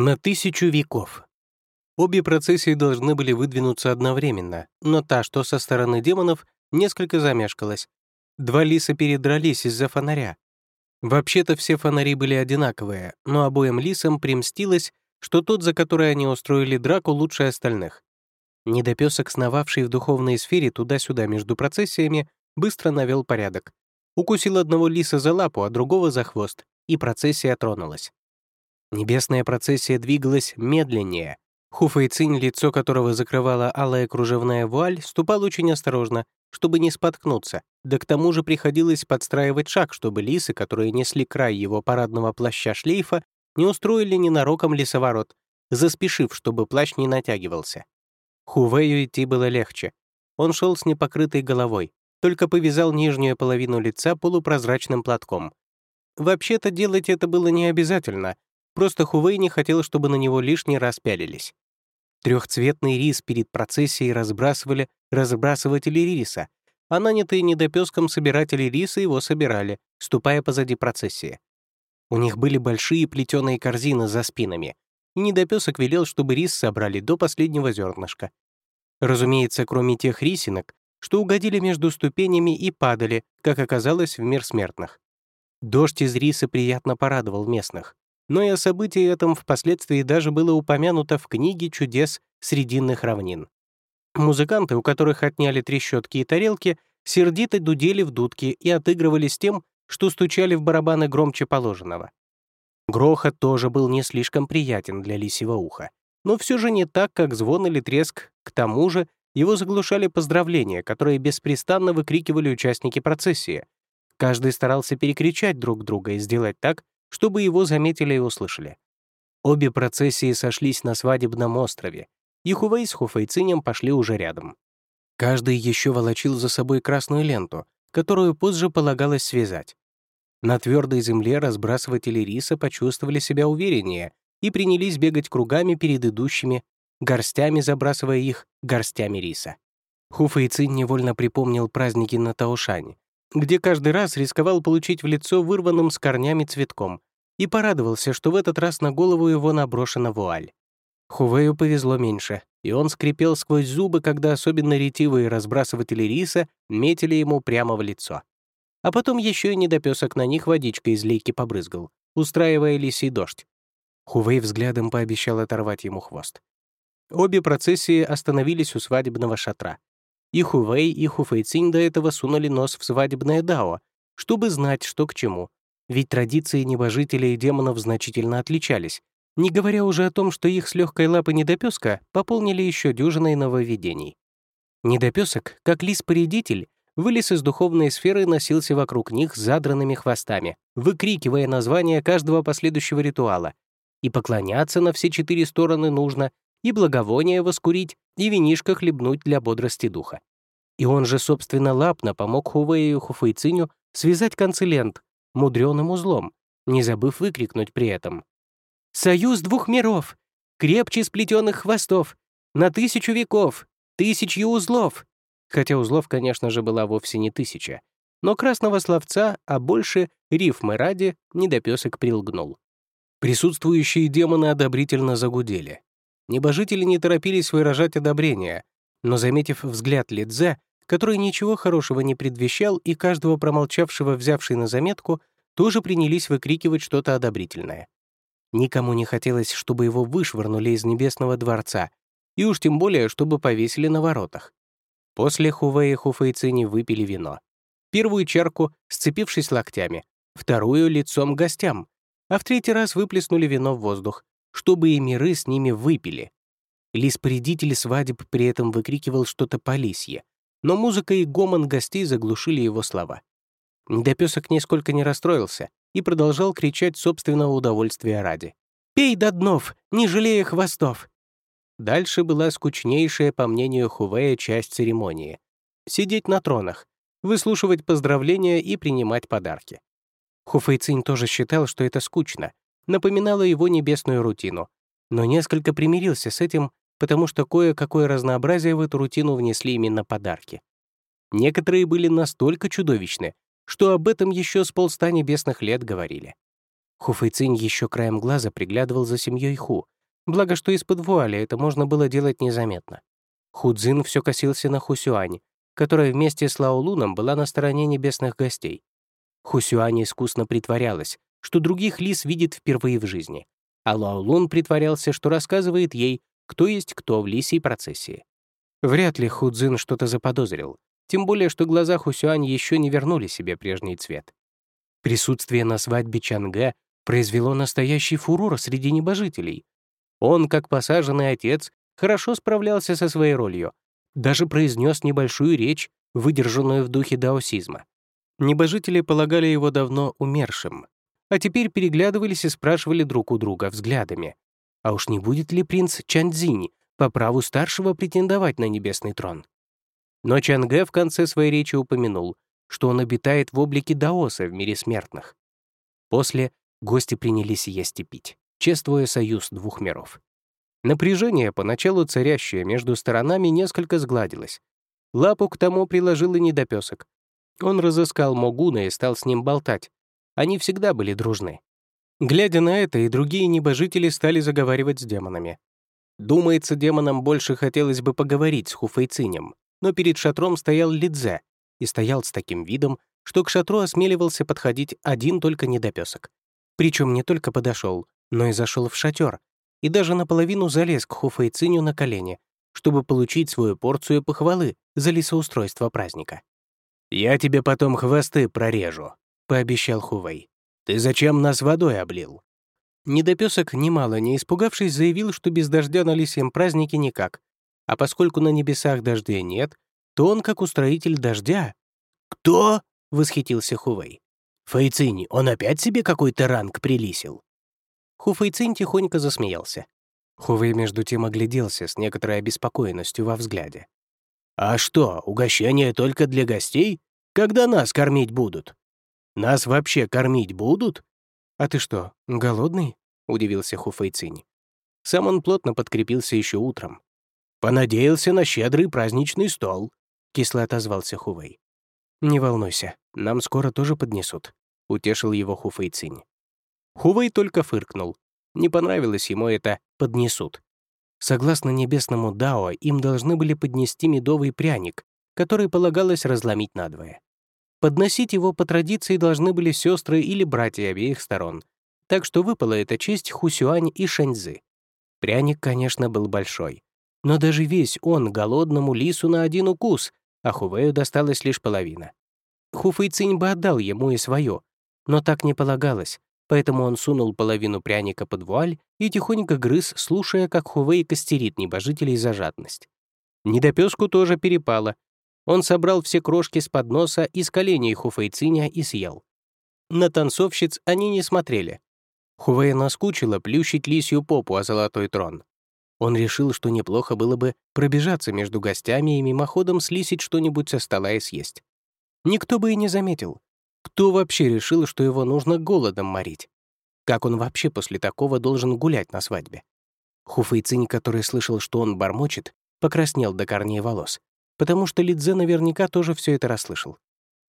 На тысячу веков. Обе процессии должны были выдвинуться одновременно, но та, что со стороны демонов, несколько замешкалась. Два лиса передрались из-за фонаря. Вообще-то все фонари были одинаковые, но обоим лисам примстилось, что тот, за который они устроили драку, лучше остальных. Недопесок, сновавший в духовной сфере туда-сюда между процессиями, быстро навел порядок. Укусил одного лиса за лапу, а другого за хвост, и процессия тронулась. Небесная процессия двигалась медленнее. Хуфэйцинь, лицо которого закрывала алая кружевная вуаль, ступал очень осторожно, чтобы не споткнуться, да к тому же приходилось подстраивать шаг, чтобы лисы, которые несли край его парадного плаща шлейфа, не устроили ненароком лесоворот, заспешив, чтобы плащ не натягивался. Хувею идти было легче. Он шел с непокрытой головой, только повязал нижнюю половину лица полупрозрачным платком. Вообще-то делать это было не обязательно — Просто Хувей не хотел, чтобы на него лишний раз пялились. Трехцветный рис перед процессией разбрасывали разбрасыватели риса, а нанятые недопеском собиратели риса его собирали, ступая позади процессии. У них были большие плетеные корзины за спинами, и недопесок велел, чтобы рис собрали до последнего зернышка. Разумеется, кроме тех рисинок, что угодили между ступенями и падали, как оказалось, в мир смертных. Дождь из риса приятно порадовал местных но и о событии этом впоследствии даже было упомянуто в книге чудес Срединных равнин. Музыканты, у которых отняли трещотки и тарелки, сердито дудели в дудки и отыгрывались тем, что стучали в барабаны громче положенного. Грохот тоже был не слишком приятен для лисьего уха, но все же не так, как звон или треск, к тому же его заглушали поздравления, которые беспрестанно выкрикивали участники процессии. Каждый старался перекричать друг друга и сделать так, чтобы его заметили и услышали. Обе процессии сошлись на свадебном острове, и Хувей с Хуфейцинем пошли уже рядом. Каждый еще волочил за собой красную ленту, которую позже полагалось связать. На твердой земле разбрасыватели риса почувствовали себя увереннее и принялись бегать кругами перед идущими, горстями забрасывая их горстями риса. Хуфейцин невольно припомнил праздники на Таушане, где каждый раз рисковал получить в лицо вырванным с корнями цветком, и порадовался, что в этот раз на голову его наброшена вуаль. Хувею повезло меньше, и он скрипел сквозь зубы, когда особенно ретивые разбрасыватели риса метили ему прямо в лицо. А потом еще и недопесок на них водичкой из лейки побрызгал, устраивая лисий дождь. Хувей взглядом пообещал оторвать ему хвост. Обе процессии остановились у свадебного шатра. И Хувей, и Хуфейцинь до этого сунули нос в свадебное дао, чтобы знать, что к чему. Ведь традиции небожителей и демонов значительно отличались, не говоря уже о том, что их с легкой лапы недопеска пополнили еще дюжиной нововведений. Недопесок, как лис-порядитель, вылез из духовной сферы и носился вокруг них задранными хвостами, выкрикивая название каждого последующего ритуала. И поклоняться на все четыре стороны нужно, и благовоние воскурить, и винишко хлебнуть для бодрости духа. И он же, собственно, лапно помог Хувею Хуфейциню связать концы лент мудреным узлом, не забыв выкрикнуть при этом. «Союз двух миров! Крепче сплетенных хвостов! На тысячу веков! Тысячи узлов!» Хотя узлов, конечно же, была вовсе не тысяча. Но красного словца, а больше рифмы ради, недопесок прилгнул. Присутствующие демоны одобрительно загудели. Небожители не торопились выражать одобрение, но, заметив взгляд Лидзе, который ничего хорошего не предвещал, и каждого промолчавшего, взявший на заметку, тоже принялись выкрикивать что-то одобрительное. Никому не хотелось, чтобы его вышвырнули из Небесного дворца, и уж тем более, чтобы повесили на воротах. После Хувея Хуфейцини выпили вино. Первую чарку, сцепившись локтями, вторую — лицом гостям, а в третий раз выплеснули вино в воздух, чтобы и миры с ними выпили. Лис-порядитель свадеб при этом выкрикивал что-то по лисье, но музыка и гомон гостей заглушили его слова. Недопесок нисколько не расстроился и продолжал кричать собственного удовольствия ради. «Пей до днов, не жалея хвостов!» Дальше была скучнейшая, по мнению Хувея, часть церемонии. Сидеть на тронах, выслушивать поздравления и принимать подарки. Хуфейцин тоже считал, что это скучно, напоминало его небесную рутину, но несколько примирился с этим, потому что кое-какое разнообразие в эту рутину внесли именно подарки. Некоторые были настолько чудовищны, что об этом еще с полста небесных лет говорили. Хуфэйцинь еще краем глаза приглядывал за семьей Ху, благо что из-под вуали это можно было делать незаметно. Худзин все косился на Хусюань, которая вместе с Лаолуном была на стороне небесных гостей. Хусюань искусно притворялась, что других лис видит впервые в жизни, а Лаолун притворялся, что рассказывает ей, кто есть кто в лисей процессии. Вряд ли Худзин что-то заподозрил, тем более, что глаза Хусюань еще не вернули себе прежний цвет. Присутствие на свадьбе Чанге произвело настоящий фурор среди небожителей. Он, как посаженный отец, хорошо справлялся со своей ролью, даже произнес небольшую речь, выдержанную в духе даосизма. Небожители полагали его давно умершим, а теперь переглядывались и спрашивали друг у друга взглядами. А уж не будет ли принц Чанцзинь по праву старшего претендовать на небесный трон? Но Чанге в конце своей речи упомянул, что он обитает в облике даоса в мире смертных. После гости принялись есть и пить, чествуя союз двух миров. Напряжение, поначалу царящее между сторонами, несколько сгладилось. Лапу к тому приложил и недопесок. Он разыскал Могуна и стал с ним болтать. Они всегда были дружны. Глядя на это, и другие небожители стали заговаривать с демонами. Думается, демонам больше хотелось бы поговорить с Хуфейцинем, но перед шатром стоял Лидзе и стоял с таким видом, что к шатру осмеливался подходить один только недопесок. Причем не только подошел, но и зашел в шатер, и даже наполовину залез к Хуфэйциню на колени, чтобы получить свою порцию похвалы за лесоустройство праздника. «Я тебе потом хвосты прорежу», — пообещал Хувей. «Ты зачем нас водой облил?» Недопесок, немало не испугавшись, заявил, что без дождя на лисьем празднике никак, а поскольку на небесах дождя нет, то он как устроитель дождя. «Кто?» — восхитился Хувей. «Фэйцинь, он опять себе какой-то ранг прилисил?» Хуфэйцин тихонько засмеялся. Хувей между тем огляделся с некоторой обеспокоенностью во взгляде. «А что, угощение только для гостей? Когда нас кормить будут? Нас вообще кормить будут?» «А ты что, голодный?» — удивился Хуфэйцинь. Сам он плотно подкрепился еще утром. «Понадеялся на щедрый праздничный стол», — кисло отозвался Хувей. «Не волнуйся, нам скоро тоже поднесут», — утешил его Хуфэйцинь. Хувей только фыркнул. Не понравилось ему это «поднесут». Согласно небесному Дао, им должны были поднести медовый пряник, который полагалось разломить надвое. Подносить его по традиции должны были сестры или братья обеих сторон, так что выпала эта честь Хусюань и Шэньзы. Пряник, конечно, был большой, но даже весь он голодному лису на один укус, а Хувею досталась лишь половина. Хуфэйцинь бы отдал ему и свое, но так не полагалось, поэтому он сунул половину пряника под вуаль и тихонько грыз, слушая, как Хувей костерит небожителей за жадность. Недопеску тоже перепало. Он собрал все крошки с подноса из коленей Хуфейциня и съел. На танцовщиц они не смотрели. Хувея наскучило плющить лисью попу о золотой трон. Он решил, что неплохо было бы пробежаться между гостями и мимоходом слисить что-нибудь со стола и съесть. Никто бы и не заметил. Кто вообще решил, что его нужно голодом морить? Как он вообще после такого должен гулять на свадьбе? Хуфэйцинь, который слышал, что он бормочет, покраснел до корней волос, потому что Лидзе наверняка тоже все это расслышал.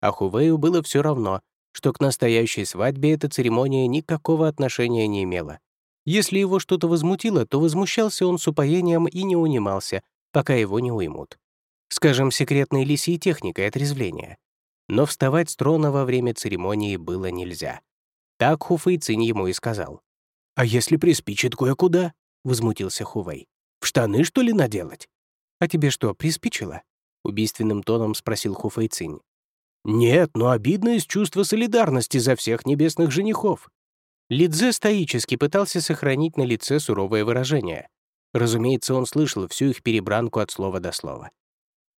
А Хувею было все равно, что к настоящей свадьбе эта церемония никакого отношения не имела. Если его что-то возмутило, то возмущался он с упоением и не унимался, пока его не уймут. Скажем, секретной лисьей техникой отрезвления но вставать с трона во время церемонии было нельзя. Так Хуфэй Цинь ему и сказал. «А если приспичит кое-куда?» — возмутился Хувей. «В штаны, что ли, наделать?» «А тебе что, приспичило?» — убийственным тоном спросил Хуфэй Цинь. «Нет, но обидно из чувства солидарности за всех небесных женихов». Лидзе стоически пытался сохранить на лице суровое выражение. Разумеется, он слышал всю их перебранку от слова до слова.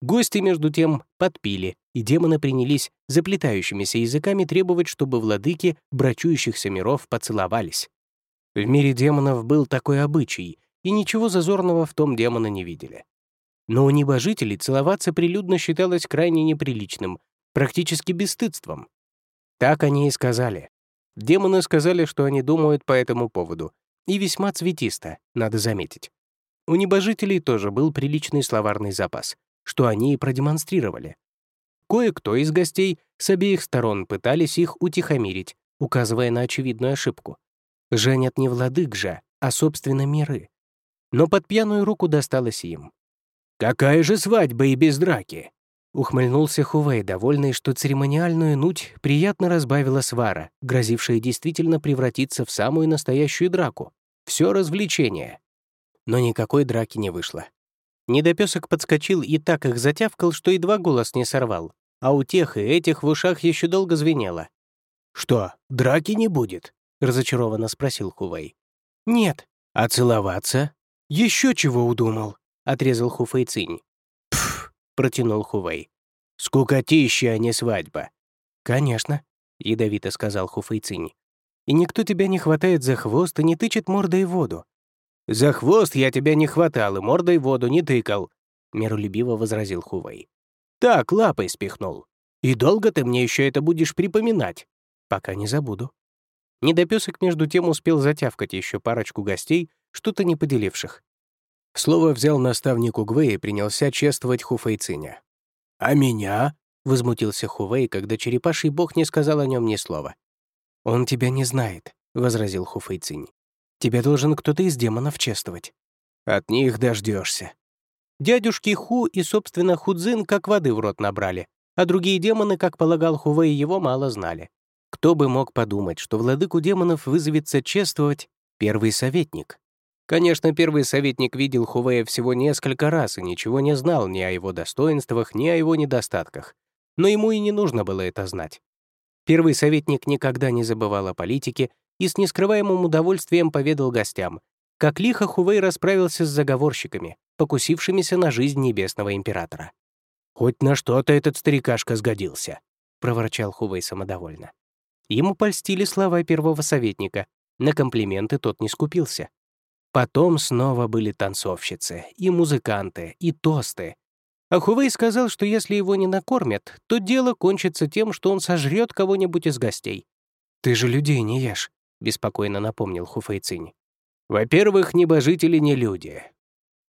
Гости, между тем, подпили, и демоны принялись заплетающимися языками требовать, чтобы владыки брачующихся миров поцеловались. В мире демонов был такой обычай, и ничего зазорного в том демоны не видели. Но у небожителей целоваться прилюдно считалось крайне неприличным, практически бесстыдством. Так они и сказали. Демоны сказали, что они думают по этому поводу, и весьма цветисто, надо заметить. У небожителей тоже был приличный словарный запас — что они и продемонстрировали. Кое-кто из гостей с обеих сторон пытались их утихомирить, указывая на очевидную ошибку. Женят не владык же, а собственно миры. Но под пьяную руку досталось им. «Какая же свадьба и без драки?» Ухмыльнулся Хувей, довольный, что церемониальную нуть приятно разбавила свара, грозившая действительно превратиться в самую настоящую драку. Все развлечение. Но никакой драки не вышло. Недопесок подскочил и так их затявкал, что едва голос не сорвал. А у тех и этих в ушах еще долго звенело. «Что, драки не будет?» — разочарованно спросил Хувей. «Нет». «А целоваться?» «Еще чего удумал?» — отрезал Хуфэй Цинь. «Пф», — протянул Хувей. «Скукотища, а не свадьба». «Конечно», — ядовито сказал Хуфэй Цинь. «И никто тебя не хватает за хвост и не тычет мордой в воду. «За хвост я тебя не хватал и мордой в воду не тыкал», — миролюбиво возразил Хувей. «Так, лапой спихнул. И долго ты мне еще это будешь припоминать?» «Пока не забуду». Недопесок между тем успел затявкать еще парочку гостей, что-то не поделивших. Слово взял наставник Угвей и принялся чествовать Хуфейциня. «А меня?» — возмутился Хувей, когда черепаший бог не сказал о нем ни слова. «Он тебя не знает», — возразил Хуфейцинь. Тебя должен кто-то из демонов чествовать. От них дождешься. Дядюшки Ху и, собственно, Худзин как воды в рот набрали, а другие демоны, как полагал Хувей, его мало знали. Кто бы мог подумать, что владыку демонов вызовется чествовать первый советник? Конечно, первый советник видел Хувея всего несколько раз и ничего не знал ни о его достоинствах, ни о его недостатках. Но ему и не нужно было это знать. Первый советник никогда не забывал о политике и с нескрываемым удовольствием поведал гостям, как лихо Хувей расправился с заговорщиками, покусившимися на жизнь небесного императора. «Хоть на что-то этот старикашка сгодился», — проворчал Хувей самодовольно. Ему польстили слова первого советника, на комплименты тот не скупился. Потом снова были танцовщицы, и музыканты, и тосты. А Хувей сказал, что если его не накормят, то дело кончится тем, что он сожрет кого-нибудь из гостей. «Ты же людей не ешь», — беспокойно напомнил Хуфэйцинь. «Во-первых, небожители не люди.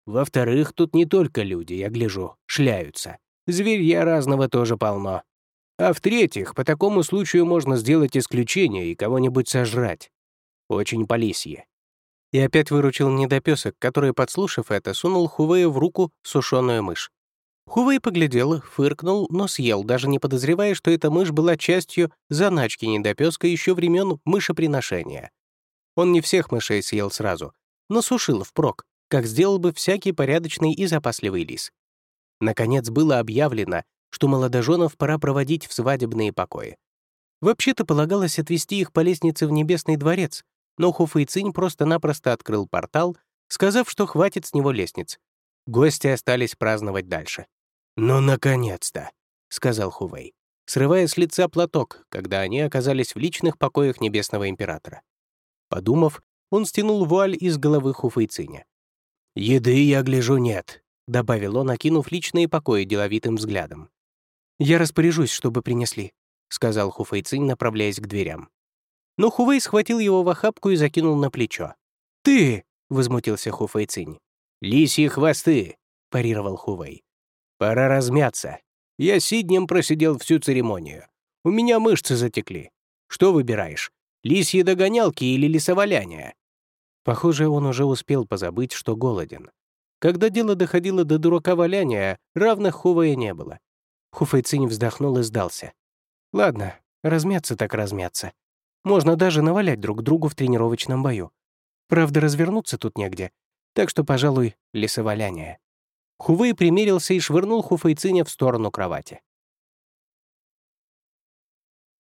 Во-вторых, тут не только люди, я гляжу, шляются. Зверья разного тоже полно. А в-третьих, по такому случаю можно сделать исключение и кого-нибудь сожрать. Очень полисье». И опять выручил недопесок, который, подслушав это, сунул Хувею в руку сушеную мышь. Хувей поглядел, фыркнул, но съел, даже не подозревая, что эта мышь была частью заначки недопеска еще времен мышеприношения. Он не всех мышей съел сразу, но сушил впрок, как сделал бы всякий порядочный и запасливый лис. Наконец было объявлено, что молодоженов пора проводить в свадебные покои. Вообще-то полагалось отвести их по лестнице в Небесный дворец, но Хуфэйцинь просто-напросто открыл портал, сказав, что хватит с него лестниц. Гости остались праздновать дальше. «Ну, наконец-то!» — сказал Хувей, срывая с лица платок, когда они оказались в личных покоях Небесного Императора. Подумав, он стянул вуаль из головы Хуфейциня. «Еды, я гляжу, нет», — добавил он, окинув личные покои деловитым взглядом. «Я распоряжусь, чтобы принесли», — сказал Хуфейцинь, направляясь к дверям. Но Хувей схватил его в охапку и закинул на плечо. «Ты!» — возмутился Хуфейцинь. «Лисьи хвосты!» — парировал Хувей. Пора размяться. Я сиднем просидел всю церемонию. У меня мышцы затекли. Что выбираешь? Лисьи догонялки или лесоваляние?» Похоже, он уже успел позабыть, что голоден. Когда дело доходило до дурака валяния, равных Хувея не было. Хуфэйцинь вздохнул и сдался. «Ладно, размяться так размяться. Можно даже навалять друг другу в тренировочном бою. Правда, развернуться тут негде, так что, пожалуй, лесоваляние». Хувей примерился и швырнул Хуфейциня в сторону кровати.